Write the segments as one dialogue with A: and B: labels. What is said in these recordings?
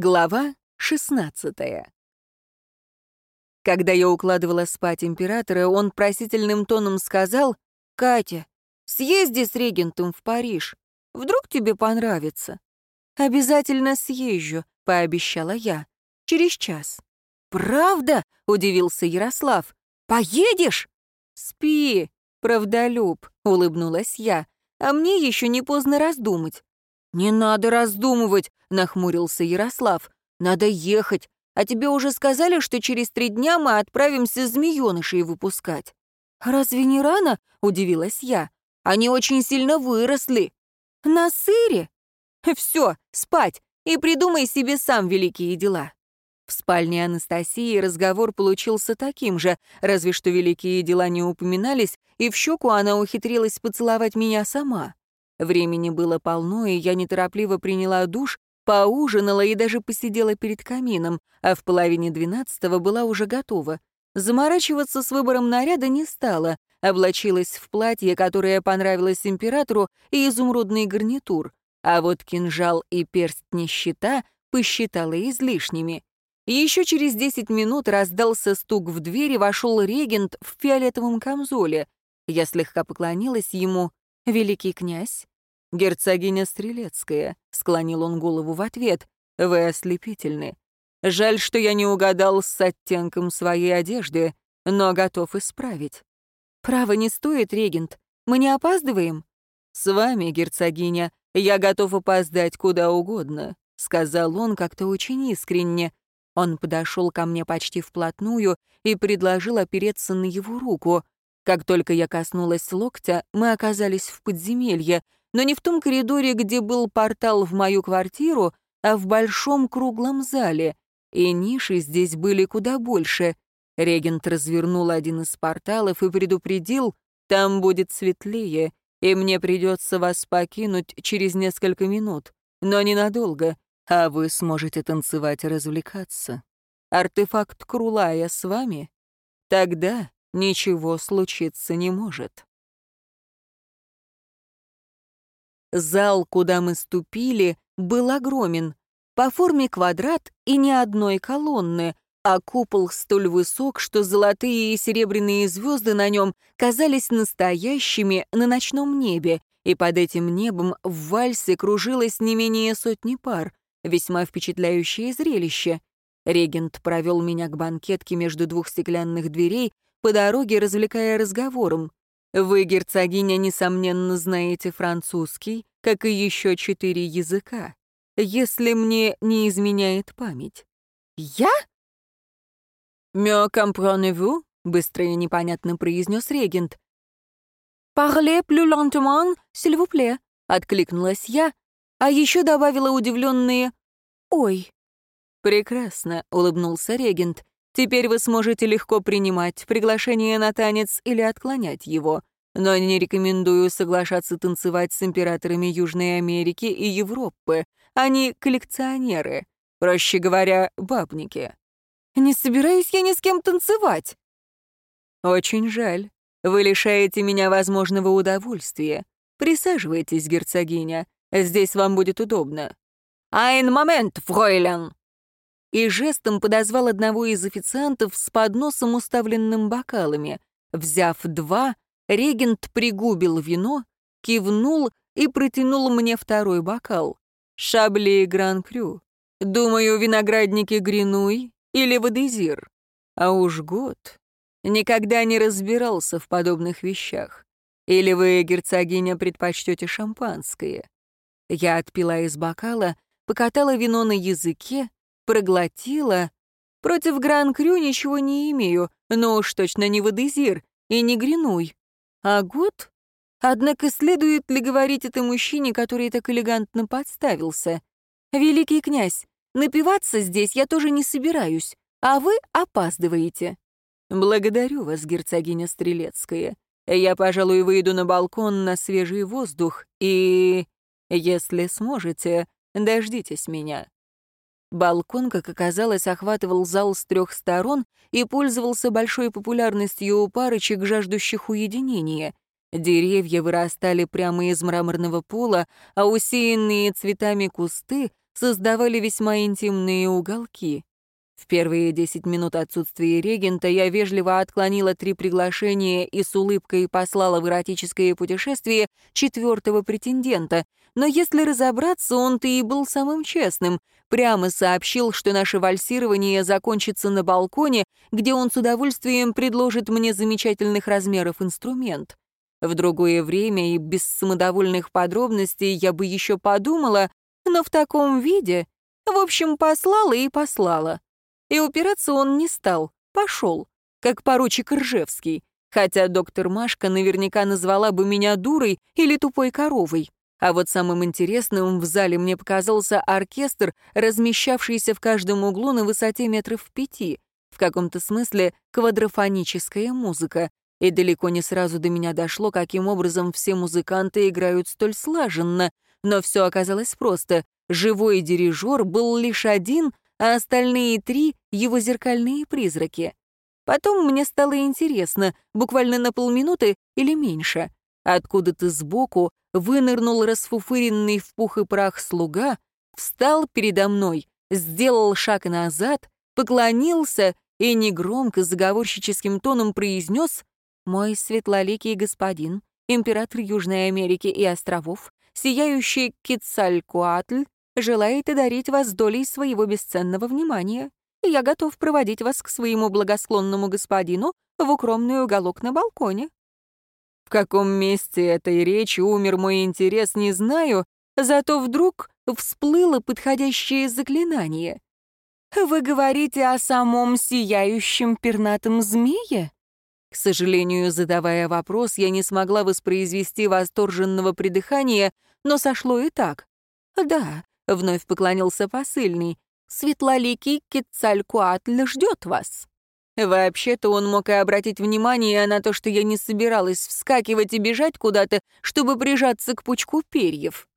A: Глава 16 Когда я укладывала спать императора, он просительным тоном сказал, «Катя, съезди с регентом в Париж. Вдруг тебе понравится?» «Обязательно съезжу», — пообещала я. «Через час». «Правда?» — удивился Ярослав. «Поедешь?» «Спи, правдолюб», — улыбнулась я. «А мне еще не поздно раздумать». «Не надо раздумывать», — нахмурился Ярослав. «Надо ехать. А тебе уже сказали, что через три дня мы отправимся змеенышей выпускать?» «Разве не рано?» — удивилась я. «Они очень сильно выросли». «На сыре?» «Все, спать, и придумай себе сам великие дела». В спальне Анастасии разговор получился таким же, разве что великие дела не упоминались, и в щеку она ухитрилась поцеловать меня сама. Времени было полно, и я неторопливо приняла душ, поужинала и даже посидела перед камином, а в половине двенадцатого была уже готова. Заморачиваться с выбором наряда не стала, облачилась в платье, которое понравилось императору, и изумрудный гарнитур, а вот кинжал и перстни щита посчитала излишними. Еще через десять минут раздался стук в дверь, и вошел регент в фиолетовом камзоле. Я слегка поклонилась ему. «Великий князь?» «Герцогиня Стрелецкая», — склонил он голову в ответ. «Вы ослепительны. Жаль, что я не угадал с оттенком своей одежды, но готов исправить». «Право не стоит, регент. Мы не опаздываем?» «С вами, герцогиня, я готов опоздать куда угодно», — сказал он как-то очень искренне. Он подошел ко мне почти вплотную и предложил опереться на его руку. Как только я коснулась локтя, мы оказались в подземелье, но не в том коридоре, где был портал в мою квартиру, а в большом круглом зале. И ниши здесь были куда больше. Регент развернул один из порталов и предупредил, там будет светлее, и мне придется вас покинуть через несколько минут, но ненадолго, а вы сможете танцевать и развлекаться. Артефакт Крулая с вами? Тогда ничего случиться не может. Зал, куда мы ступили, был огромен. По форме квадрат и ни одной колонны, а купол столь высок, что золотые и серебряные звезды на нем казались настоящими на ночном небе, и под этим небом в вальсе кружилось не менее сотни пар. Весьма впечатляющее зрелище. Регент провел меня к банкетке между двух стеклянных дверей, по дороге развлекая разговором. Вы, герцогиня, несомненно, знаете французский, как и еще четыре языка, если мне не изменяет память. Я? «Me comprenez-vous?» — быстро и непонятно произнес регент. «Parlez plus lentement, s'il vous plaît», — откликнулась я, а еще добавила удивленные «Ой». «Прекрасно», — улыбнулся регент. Теперь вы сможете легко принимать приглашение на танец или отклонять его, но не рекомендую соглашаться танцевать с императорами Южной Америки и Европы. Они коллекционеры, проще говоря, бабники. Не собираюсь я ни с кем танцевать. Очень жаль. Вы лишаете меня возможного удовольствия. Присаживайтесь, герцогиня. Здесь вам будет удобно. «Айн момент, фройлен!» И жестом подозвал одного из официантов с подносом, уставленным бокалами. Взяв два, регент пригубил вино, кивнул и протянул мне второй бокал. Шабли и Гран-Крю. Думаю, виноградники Гринуй или Водезир. А уж год. Никогда не разбирался в подобных вещах. Или вы, герцогиня, предпочтете шампанское? Я отпила из бокала, покатала вино на языке, проглотила. Против Гран-Крю ничего не имею, но уж точно не Водезир и не Гринуй. А год? Однако следует ли говорить это мужчине, который так элегантно подставился? «Великий князь, напиваться здесь я тоже не собираюсь, а вы опаздываете». «Благодарю вас, герцогиня Стрелецкая. Я, пожалуй, выйду на балкон на свежий воздух и, если сможете, дождитесь меня». Балкон, как оказалось, охватывал зал с трех сторон и пользовался большой популярностью у парочек, жаждущих уединения. Деревья вырастали прямо из мраморного пола, а усеянные цветами кусты создавали весьма интимные уголки. В первые десять минут отсутствия регента я вежливо отклонила три приглашения и с улыбкой послала в эротическое путешествие четвертого претендента. Но если разобраться, он-то и был самым честным. Прямо сообщил, что наше вальсирование закончится на балконе, где он с удовольствием предложит мне замечательных размеров инструмент. В другое время и без самодовольных подробностей я бы еще подумала, но в таком виде... В общем, послала и послала. И упираться он не стал, пошел, как поручик Ржевский, хотя доктор Машка наверняка назвала бы меня дурой или тупой коровой. А вот самым интересным в зале мне показался оркестр, размещавшийся в каждом углу на высоте метров пяти, в каком-то смысле квадрофоническая музыка. И далеко не сразу до меня дошло, каким образом все музыканты играют столь слаженно. Но все оказалось просто. Живой дирижер был лишь один, а остальные три — его зеркальные призраки. Потом мне стало интересно, буквально на полминуты или меньше. Откуда-то сбоку вынырнул расфуфыренный в пух и прах слуга, встал передо мной, сделал шаг назад, поклонился и негромко заговорщическим тоном произнес «Мой светлоликий господин, император Южной Америки и островов, сияющий Кицалькуатль, желает одарить вас долей своего бесценного внимания, я готов проводить вас к своему благосклонному господину в укромный уголок на балконе». В каком месте этой речи умер мой интерес, не знаю, зато вдруг всплыло подходящее заклинание. «Вы говорите о самом сияющем пернатом змее?» К сожалению, задавая вопрос, я не смогла воспроизвести восторженного придыхания, но сошло и так. «Да, Вновь поклонился посыльный. «Светлоликий Кецалькуатль ждет вас». Вообще-то он мог и обратить внимание на то, что я не собиралась вскакивать и бежать куда-то, чтобы прижаться к пучку перьев.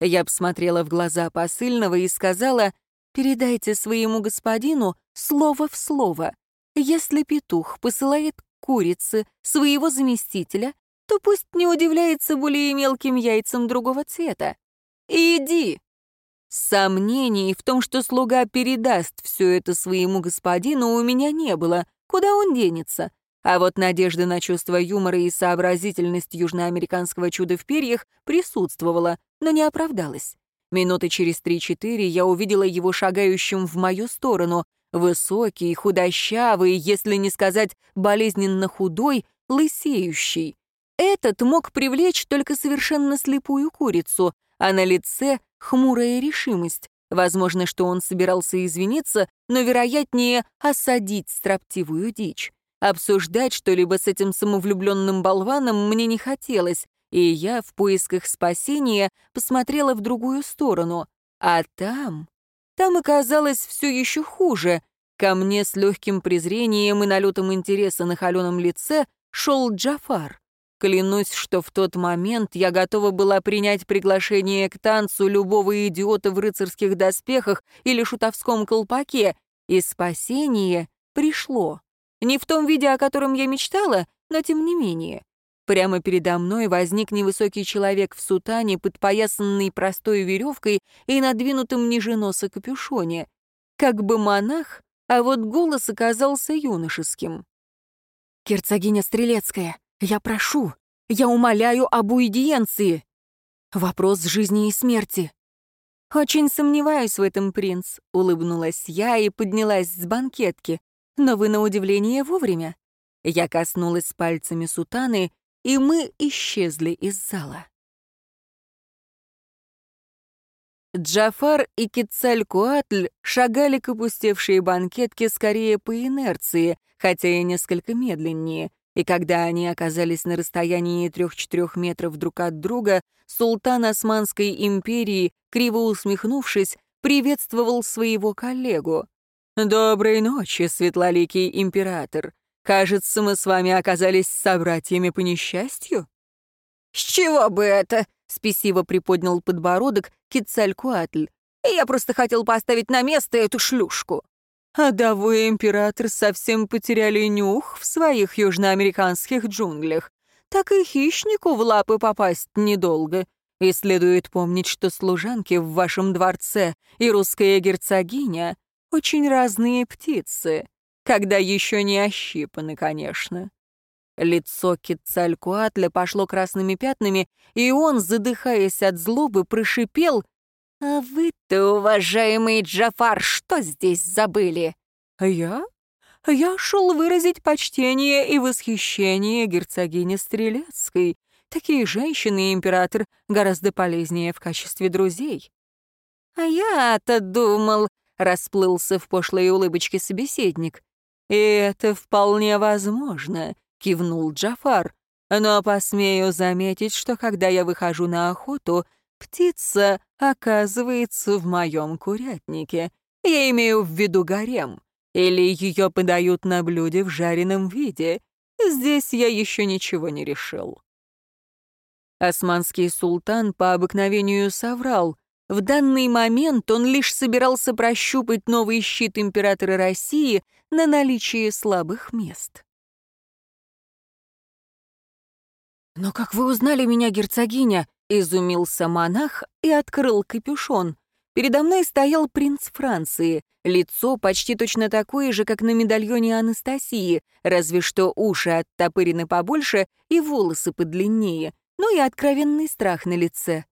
A: Я посмотрела в глаза посыльного и сказала, «Передайте своему господину слово в слово. Если петух посылает курице своего заместителя, то пусть не удивляется более мелким яйцам другого цвета. Иди!» Сомнений в том, что слуга передаст все это своему господину, у меня не было. Куда он денется? А вот надежда на чувство юмора и сообразительность южноамериканского чуда в перьях присутствовала, но не оправдалась. Минуты через три-четыре я увидела его шагающим в мою сторону. Высокий, худощавый, если не сказать болезненно худой, лысеющий. Этот мог привлечь только совершенно слепую курицу, а на лице хмурая решимость. Возможно, что он собирался извиниться, но, вероятнее, осадить строптивую дичь. Обсуждать что-либо с этим самовлюбленным болваном мне не хотелось, и я в поисках спасения посмотрела в другую сторону. А там... Там оказалось все еще хуже. Ко мне с легким презрением и налетом интереса на холеном лице шел Джафар. Клянусь, что в тот момент я готова была принять приглашение к танцу любого идиота в рыцарских доспехах или шутовском колпаке, и спасение пришло. Не в том виде, о котором я мечтала, но тем не менее. Прямо передо мной возник невысокий человек в сутане, подпоясанный простой веревкой и надвинутым ниже носа капюшоне. Как бы монах, а вот голос оказался юношеским. «Герцогиня Стрелецкая, я прошу, я умоляю об уидиенции. Вопрос жизни и смерти. «Очень сомневаюсь в этом, принц», — улыбнулась я и поднялась с банкетки. «Но вы, на удивление, вовремя». Я коснулась пальцами сутаны, и мы исчезли из зала. Джафар и Кицалькуатль шагали к опустевшей банкетке скорее по инерции, хотя и несколько медленнее, и когда они оказались на расстоянии трех-четырех метров друг от друга, султан Османской империи, криво усмехнувшись, приветствовал своего коллегу. «Доброй ночи, светлоликий император. Кажется, мы с вами оказались собратьями по несчастью?»
B: «С чего бы это?» — спесиво приподнял подбородок Кицалькуатль. «Я просто хотел поставить на место эту шлюшку».
A: А да вы, император, совсем потеряли нюх в своих южноамериканских джунглях. Так и хищнику в лапы попасть недолго. И следует помнить, что служанки в вашем дворце и русская герцогиня — очень разные птицы, когда еще не ощипаны, конечно. Лицо Кицалькуатля пошло красными пятнами, и он, задыхаясь от злобы, прошипел «А вы-то, уважаемый Джафар, что здесь забыли?» «Я? Я шел выразить почтение и восхищение герцогине Стрелецкой. Такие женщины император гораздо полезнее в качестве друзей».
B: «А я-то думал», — расплылся в пошлой улыбочке собеседник.
A: «И это вполне возможно», — кивнул Джафар. «Но посмею заметить, что когда я выхожу на охоту, птица оказывается в моем курятнике. Я имею в виду гарем. Или ее подают на блюде в жареном виде. Здесь я еще ничего не решил». Османский султан по обыкновению соврал. В данный момент он лишь собирался прощупать новый щит императора России на наличие слабых мест.
B: «Но как вы узнали меня, герцогиня?» — изумился монах и открыл капюшон. Передо мной стоял принц Франции, лицо почти точно такое же, как на медальоне Анастасии, разве что уши оттопырены побольше и волосы подлиннее, ну и откровенный страх на лице.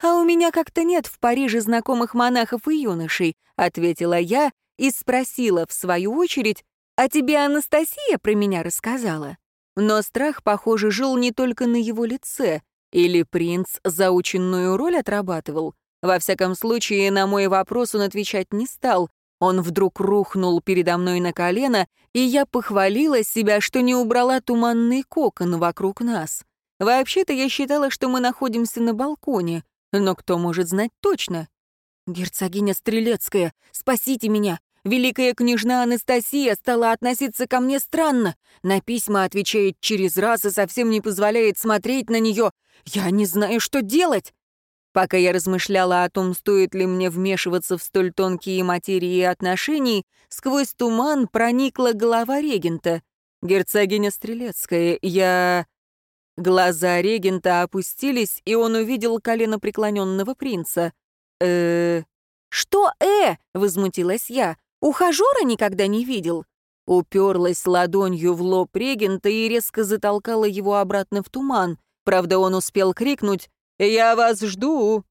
B: «А у меня как-то нет в Париже знакомых монахов и юношей», — ответила я и спросила, в свою очередь, «А тебе Анастасия про меня рассказала?» Но страх, похоже, жил не только на его лице. Или принц заученную роль отрабатывал? Во всяком случае, на мой вопрос он отвечать не стал. Он вдруг рухнул передо мной на колено, и я похвалила себя, что не убрала туманный кокон вокруг нас. Вообще-то я считала, что мы находимся на балконе, но кто может знать точно? «Герцогиня Стрелецкая, спасите меня! Великая княжна Анастасия стала относиться ко мне странно. На письма отвечает через раз и совсем не позволяет смотреть на нее. Я не знаю, что делать!» Пока я размышляла о том, стоит ли мне вмешиваться в столь тонкие материи отношений, сквозь туман проникла голова регента. «Герцогиня Стрелецкая, я...» Глаза регента опустились, и он увидел колено преклоненного принца. э «Что «э»?» — возмутилась я. «Ухажера никогда не видел». Уперлась ладонью в лоб регента и резко затолкала его обратно в туман. Правда, он успел крикнуть «Я вас жду!»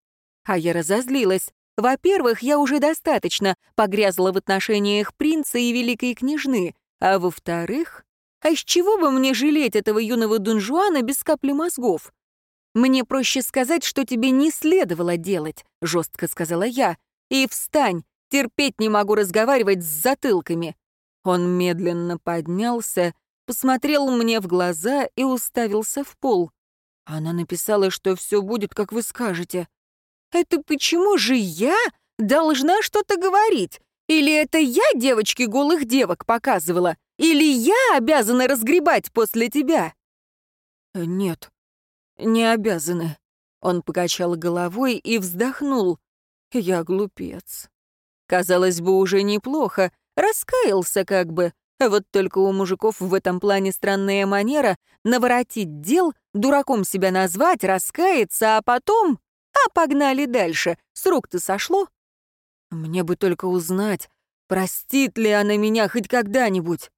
B: А я разозлилась. Во-первых, я уже достаточно погрязла в отношениях принца и великой княжны. А во-вторых, а из чего бы мне жалеть этого юного дунжуана без капли мозгов? Мне проще сказать, что тебе не следовало делать, жестко сказала я. И встань, терпеть не могу разговаривать с затылками. Он медленно поднялся, посмотрел мне в глаза и уставился в пол. Она написала, что все будет, как вы скажете. Это почему же я должна что-то говорить? Или это я девочке голых девок показывала? Или я обязана разгребать после тебя?» э, «Нет, не обязаны». Он покачал головой и вздохнул. «Я глупец». Казалось бы, уже неплохо, раскаялся как бы. Вот только у мужиков в этом плане странная манера наворотить дел, дураком себя назвать, раскаяться, а потом... А погнали дальше, с рук-то сошло. Мне бы только узнать, простит ли она меня хоть когда-нибудь.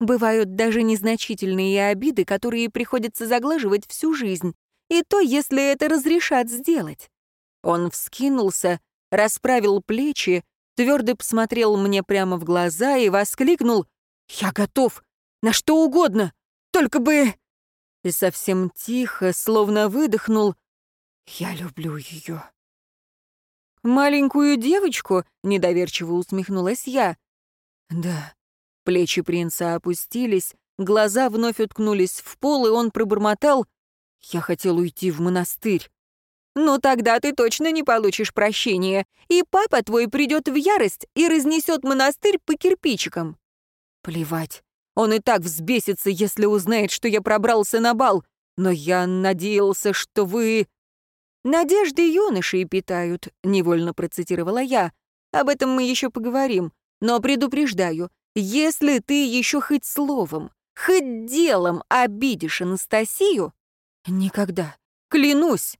B: Бывают даже незначительные обиды, которые приходится заглаживать всю жизнь, и то, если это разрешат сделать. Он вскинулся, расправил плечи, твердо посмотрел мне прямо в глаза и воскликнул «Я готов! На что угодно! Только бы...» И совсем тихо, словно выдохнул «Я люблю ее». «Маленькую девочку?» — недоверчиво усмехнулась я. «Да, Плечи принца опустились, глаза вновь уткнулись в пол, и он пробормотал «Я хотел уйти в монастырь». «Ну тогда ты точно не получишь прощения, и папа твой придет в ярость и разнесет монастырь по кирпичикам». «Плевать, он и так взбесится, если узнает, что я пробрался на бал, но я надеялся, что вы...» «Надежды юношей питают», — невольно процитировала я. «Об этом мы еще поговорим, но предупреждаю, если ты еще хоть словом, хоть делом обидишь Анастасию, никогда, клянусь,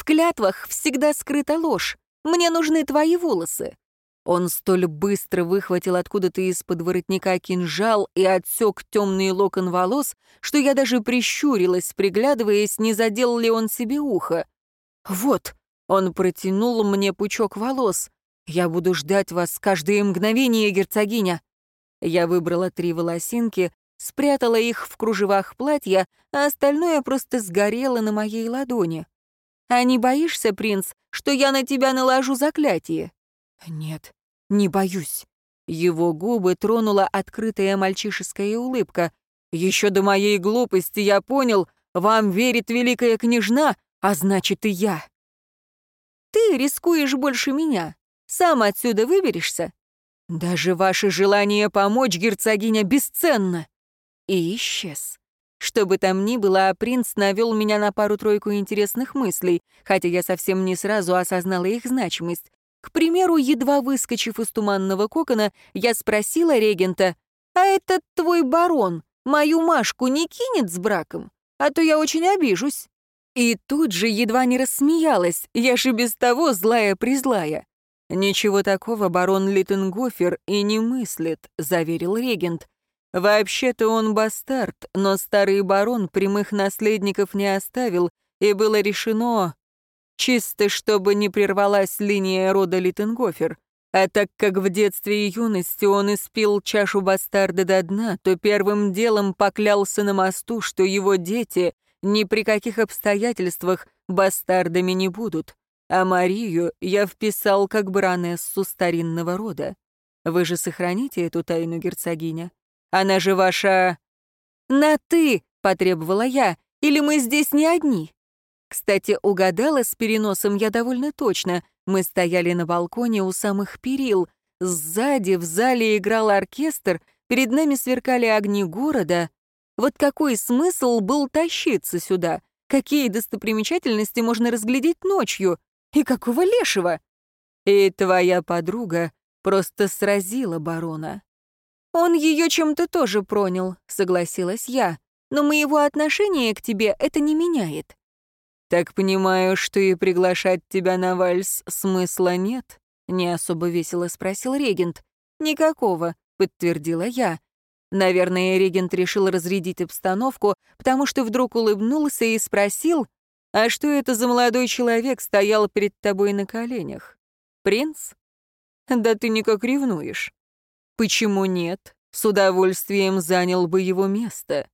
A: В клятвах всегда скрыта ложь. Мне нужны твои волосы». Он столь быстро выхватил откуда-то из-под воротника кинжал и отсек темный локон волос, что я даже прищурилась, приглядываясь, не задел ли он себе ухо. «Вот», — он протянул мне пучок волос, — «я буду ждать вас каждое мгновение, герцогиня». Я выбрала три волосинки, спрятала их в кружевах платья, а остальное просто сгорело на моей ладони. «А не боишься, принц, что я на тебя наложу заклятие?» «Нет, не боюсь». Его губы тронула открытая мальчишеская улыбка. «Еще до моей глупости я понял, вам верит великая княжна, а значит и я». «Ты рискуешь больше меня. Сам отсюда выберешься?» «Даже ваше желание помочь, герцогиня, бесценно!» И исчез. Что бы там ни было, принц навел меня на пару-тройку интересных мыслей, хотя я совсем не сразу осознала их значимость. К примеру, едва выскочив из туманного кокона, я спросила регента, «А этот твой барон мою Машку не кинет с браком? А то я очень обижусь». И тут же едва не рассмеялась, я же без того злая-призлая. «Ничего такого барон Литтенгофер и не мыслит», — заверил регент. «Вообще-то он бастард, но старый барон прямых наследников не оставил, и было решено, чисто чтобы не прервалась линия рода Литтенгофер. А так как в детстве и юности он испил чашу бастарда до дна, то первым делом поклялся на мосту, что его дети ни при каких обстоятельствах бастардами не будут. А Марию я вписал как бранессу старинного рода. Вы же сохраните эту тайну, герцогиня? Она же ваша... «На «ты», — потребовала я, — «или мы здесь не одни?» Кстати, угадала с переносом я довольно точно. Мы стояли на балконе у самых перил. Сзади в зале играл оркестр, перед нами сверкали огни города. Вот какой смысл был тащиться сюда? Какие достопримечательности можно разглядеть ночью? И какого лешего? И твоя подруга просто сразила барона. Он ее чем-то тоже пронял, согласилась я. Но моего отношения к тебе это не меняет. «Так понимаю, что и приглашать тебя на вальс смысла нет?» — не особо весело спросил регент. «Никакого», — подтвердила я. Наверное, регент решил разрядить обстановку, потому что вдруг улыбнулся и спросил, «А что это за молодой человек стоял перед тобой на коленях? Принц? Да ты никак ревнуешь. Почему нет? С удовольствием занял бы его место».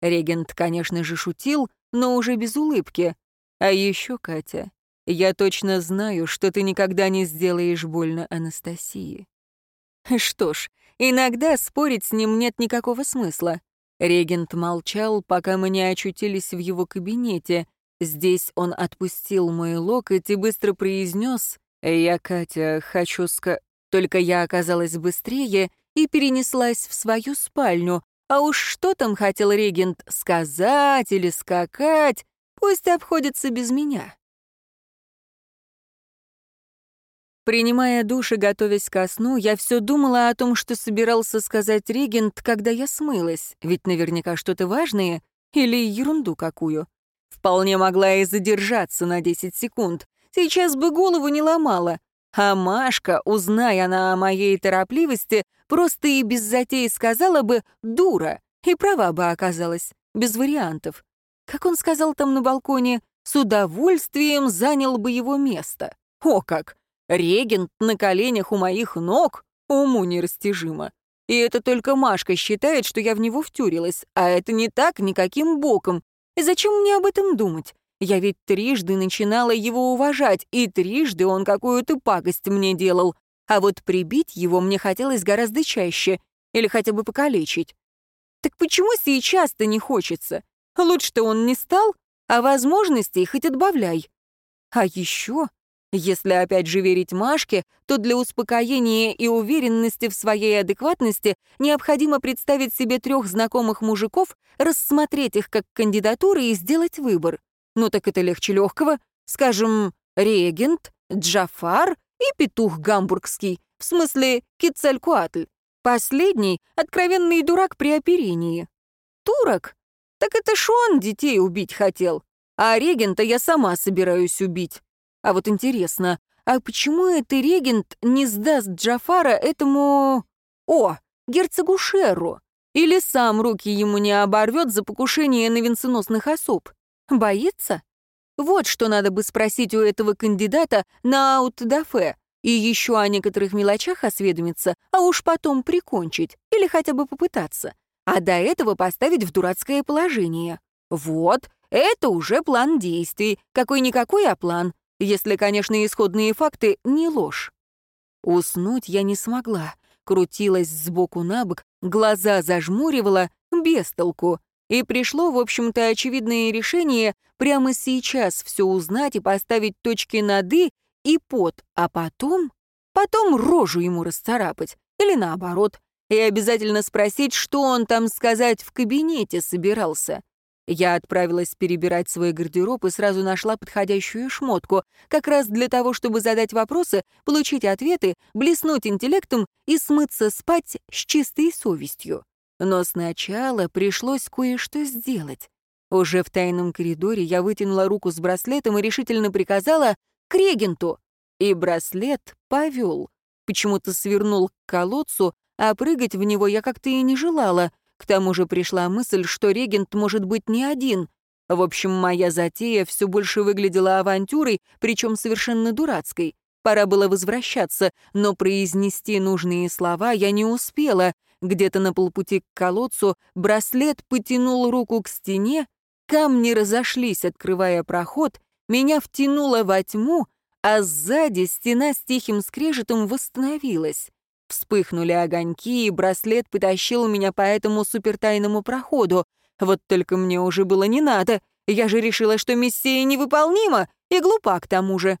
A: Регент, конечно же, шутил, но уже без улыбки. А еще, Катя, я точно знаю, что ты никогда не сделаешь больно Анастасии. Что ж, иногда спорить с ним нет никакого смысла. Регент молчал, пока мы не очутились в его кабинете. Здесь он отпустил мой локоть и быстро произнес «Я, Катя, хочу ска...» Только я оказалась быстрее и перенеслась в свою спальню. А уж что там хотел регент сказать или скакать, Пусть обходится без меня. Принимая душ и готовясь ко сну, я все думала о том, что собирался сказать регент, когда я смылась, ведь наверняка что-то важное или ерунду какую. Вполне могла и задержаться на 10 секунд. Сейчас бы голову не ломала. А Машка, узная она о моей торопливости, просто и без затей сказала бы «дура», и права бы оказалась, без вариантов как он сказал там на балконе, с удовольствием занял бы его место. О как! Регент на коленях у моих ног? Уму нерастяжимо. И это только Машка считает, что я в него втюрилась, а это не так никаким боком. И зачем мне об этом думать? Я ведь трижды начинала его уважать, и трижды он какую-то пакость мне делал. А вот прибить его мне хотелось гораздо чаще, или хотя бы покалечить. Так почему сейчас-то не хочется? Лучше-то он не стал, а возможностей хоть отбавляй. А еще, если опять же верить Машке, то для успокоения и уверенности в своей адекватности необходимо представить себе трех знакомых мужиков, рассмотреть их как кандидатуры и сделать выбор. Ну так это легче легкого. Скажем, регент, Джафар и петух гамбургский, в смысле Кицалькуатль. Последний — откровенный дурак при оперении. Турок так это ж он детей убить хотел. а регента я сама собираюсь убить. А вот интересно, а почему это регент не сдаст Джафара этому... О, герцогу Шерру? Или сам руки ему не оборвет за покушение на венценосных особ? Боится? Вот что надо бы спросить у этого кандидата на аутдафе, и еще о некоторых мелочах осведомиться, а уж потом прикончить, или хотя бы попытаться. А до этого поставить в дурацкое положение. Вот, это уже план действий. Какой-никакой, а план. Если, конечно, исходные факты не ложь. Уснуть я не смогла. Крутилась сбоку на бок, глаза зажмуривала, без толку. И пришло, в общем-то, очевидное решение прямо сейчас все узнать и поставить точки над «и» и «под», а потом... Потом рожу ему расцарапать. Или наоборот. И обязательно спросить, что он там сказать в кабинете собирался. Я отправилась перебирать свой гардероб и сразу нашла подходящую шмотку, как раз для того, чтобы задать вопросы, получить ответы, блеснуть интеллектом и смыться спать с чистой совестью. Но сначала пришлось кое-что сделать. Уже в тайном коридоре я вытянула руку с браслетом и решительно приказала «к регенту». И браслет повел. Почему-то свернул к колодцу, а прыгать в него я как-то и не желала. К тому же пришла мысль, что регент может быть не один. В общем, моя затея все больше выглядела авантюрой, причем совершенно дурацкой. Пора было возвращаться, но произнести нужные слова я не успела. Где-то на полпути к колодцу браслет потянул руку к стене, камни разошлись, открывая проход, меня втянуло во тьму, а сзади стена с тихим скрежетом восстановилась. Вспыхнули огоньки, и браслет потащил меня по этому супертайному проходу. Вот только мне уже было не надо. Я же решила, что миссия невыполнима, и глупа к тому же.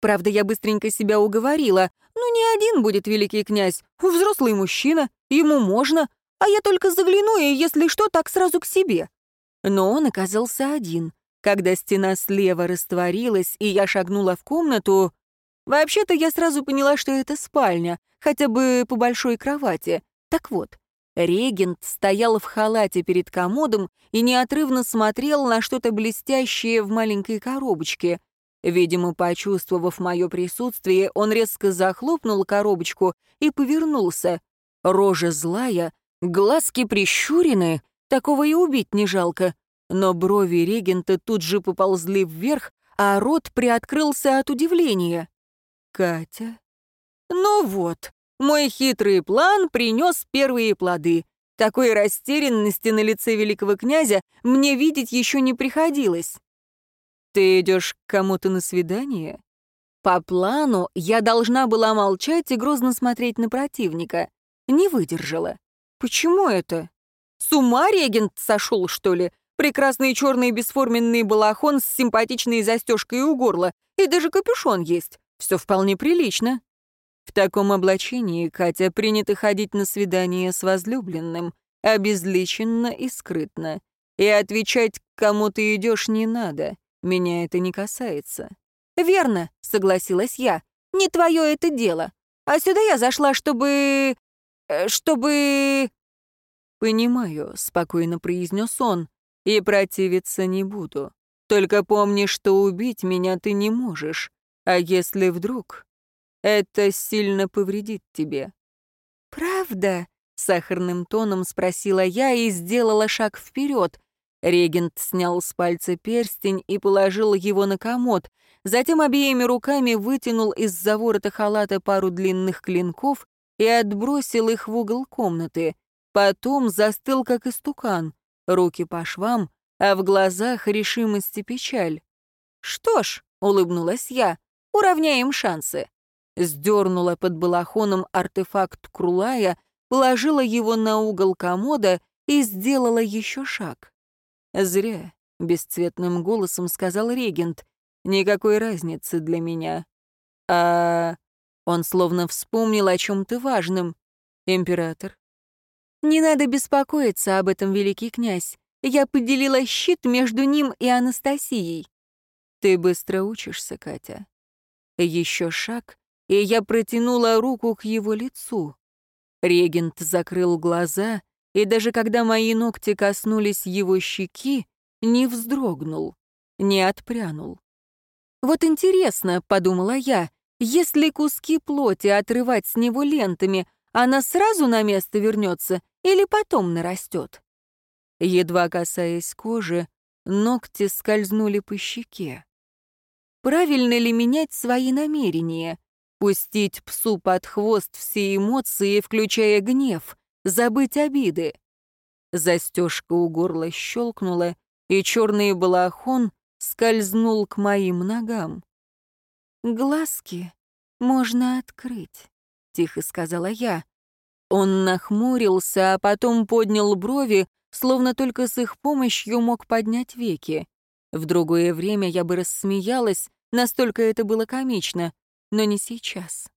A: Правда, я быстренько себя уговорила. Ну, не один будет великий князь, взрослый мужчина, ему можно, а я только загляну, и если что, так сразу к себе. Но он оказался один. Когда стена слева растворилась, и я шагнула в комнату... Вообще-то я сразу поняла, что это спальня, хотя бы по большой кровати. Так вот, регент стоял в халате перед комодом и неотрывно смотрел на что-то блестящее в маленькой коробочке. Видимо, почувствовав мое присутствие, он резко захлопнул коробочку и повернулся. Рожа злая, глазки прищурены, такого и убить не жалко. Но брови регента тут же поползли вверх, а рот приоткрылся от удивления. «Катя?» «Ну вот, мой хитрый план принес первые плоды. Такой растерянности на лице великого князя мне видеть еще не приходилось. «Ты идешь к кому-то на свидание?» По плану я должна была молчать и грозно смотреть на противника. Не выдержала. «Почему это? С ума регент сошел, что ли? Прекрасный черный бесформенный балахон с симпатичной застежкой у горла. И даже капюшон есть. Все вполне прилично». В таком облачении Катя принято ходить на свидание с возлюбленным, обезличенно и скрытно. И отвечать, к кому ты идешь, не надо. Меня это не касается». «Верно», — согласилась я. «Не твое это дело. А сюда я зашла, чтобы... Э, чтобы...»
B: «Понимаю», — спокойно произнес он, — «и противиться не буду. Только помни, что убить меня ты не можешь. А если вдруг, это сильно повредит тебе».
A: «Правда?» — сахарным тоном спросила я и сделала шаг вперед. Регент снял с пальца перстень и положил его на комод, затем обеими руками вытянул из-за ворота халата пару длинных клинков и отбросил их в угол комнаты. Потом застыл, как истукан, руки по швам, а в глазах решимость и печаль. «Что ж», — улыбнулась я, — «уравняем шансы». Сдернула под балахоном артефакт Крулая, положила его на угол комода и сделала еще шаг.
B: «Зря», — бесцветным голосом сказал регент. «Никакой разницы для меня». «А...» Он словно вспомнил о чем-то важном. «Император».
A: «Не надо беспокоиться об этом, великий князь. Я поделила щит между ним и Анастасией».
B: «Ты быстро учишься, Катя». Еще шаг, и я протянула руку к его лицу. Регент закрыл глаза и даже когда мои ногти коснулись его щеки, не вздрогнул.
A: не отпрянул. «Вот интересно», — подумала я, «если куски плоти отрывать с него лентами, она сразу на место вернется или потом нарастет?» Едва касаясь кожи, ногти скользнули по щеке. Правильно ли менять свои намерения? Пустить псу под хвост все эмоции, включая гнев, забыть обиды. Застежка у горла щелкнула, и черный балахон скользнул к моим ногам. «Глазки можно открыть», — тихо сказала я. Он нахмурился, а потом поднял брови, словно только с их помощью мог поднять веки. В другое время я бы рассмеялась, настолько это было комично, но не сейчас.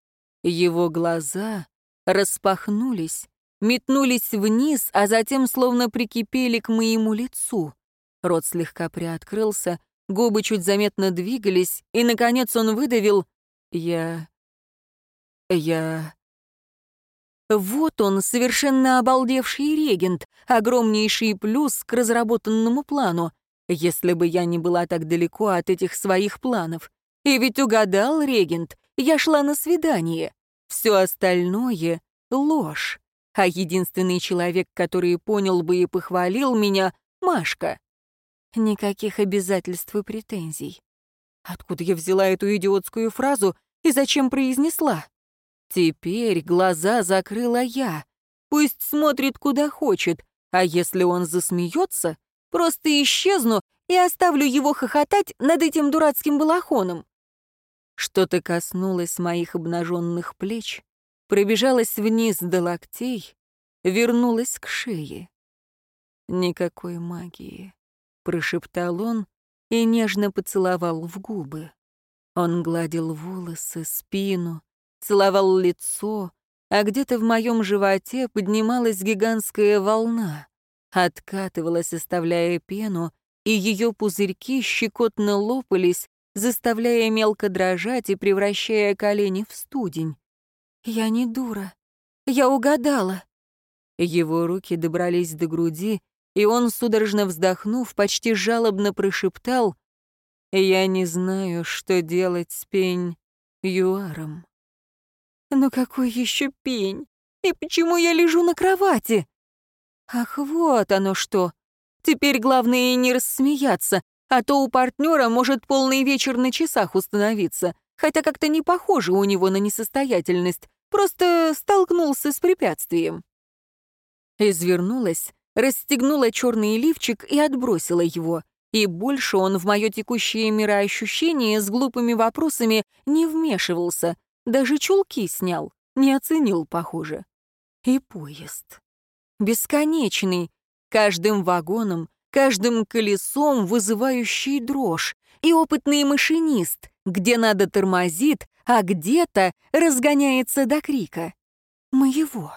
A: Его глаза распахнулись, метнулись вниз, а затем словно прикипели к моему лицу. Рот слегка приоткрылся, губы чуть заметно двигались, и, наконец, он выдавил «Я... я...» Вот он, совершенно обалдевший регент, огромнейший плюс к разработанному плану. Если бы я не была так далеко от этих своих планов. И ведь угадал регент, я шла на свидание. Все остальное — ложь. А единственный человек, который понял бы и похвалил меня — Машка. Никаких обязательств и претензий. Откуда я взяла эту идиотскую фразу и зачем произнесла? Теперь глаза закрыла я. Пусть смотрит куда хочет, а если он засмеется, просто исчезну и оставлю его хохотать над этим дурацким балахоном. Что-то коснулось моих обнаженных плеч, пробежалось вниз до локтей, вернулось к шее. Никакой магии, прошептал он и нежно поцеловал в губы. Он гладил волосы, спину, целовал лицо, а где-то в моем животе поднималась гигантская волна, откатывалась, оставляя пену, и ее пузырьки щекотно лопались, заставляя мелко дрожать и превращая колени в студень. «Я не дура. Я угадала». Его руки добрались до груди, и он, судорожно вздохнув, почти жалобно прошептал «Я не знаю, что делать с пень Юаром». «Ну какой еще пень? И почему я лежу на кровати?» «Ах, вот оно что! Теперь главное не рассмеяться, а то у партнера может полный вечер на часах установиться, хотя как-то не похоже у него на несостоятельность, просто столкнулся с препятствием. Извернулась, расстегнула черный лифчик и отбросила его. И больше он в мое текущее мироощущение с глупыми вопросами не вмешивался, даже чулки снял, не оценил, похоже. И поезд. Бесконечный, каждым вагоном, каждым колесом вызывающий дрожь, и опытный машинист, где надо тормозит, а где-то разгоняется до крика. Моего.